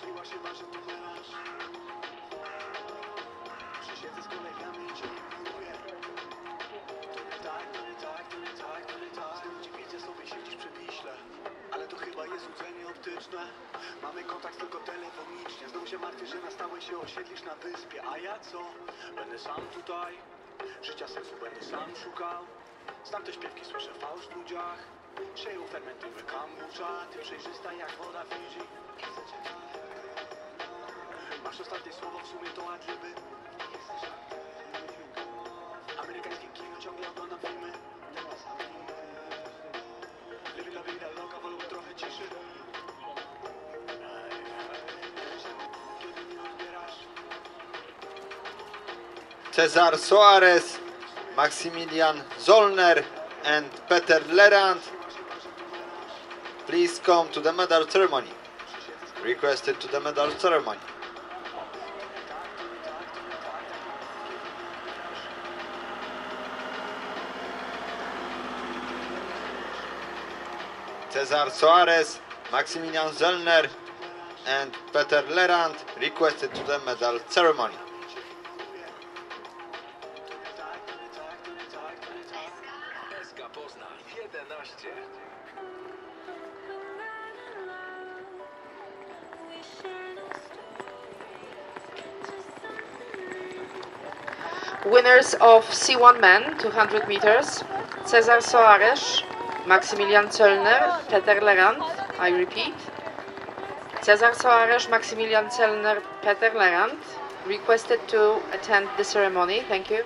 Śniła się melarz Przysiedzę z kolegami i cię nie tak, to nie tak, to nie tak, to nie tak. Znów cię widzę sobie siedzisz przy Wiśle Ale to chyba jest złudzenie optyczne Mamy kontakt tylko telefonicznie. Znowu się martwię, że na stałe się osiedlisz na wyspie. A ja co? Będę sam tutaj. Życia sensu będę sam szukał. Znam te śpiewki, słyszę fałsz w ludziach. Sieją fermentumy kambusza Ty przejrzysta jak woda Fidżi Cezar Soares, Maximilian Zollner, and Peter Lerand. Please come to the medal ceremony. Requested to the medal ceremony. Cezar Soares, Maximilian Zollner, and Peter Lerand requested to the medal ceremony. SK Poznań 11. Winners of C1 men, 200 meters, Cesar Soares, Maximilian Zöllner, Peter Lerand, I repeat. Cesar Soares, Maximilian Zöllner, Peter Lerand, requested to attend the ceremony. Thank you.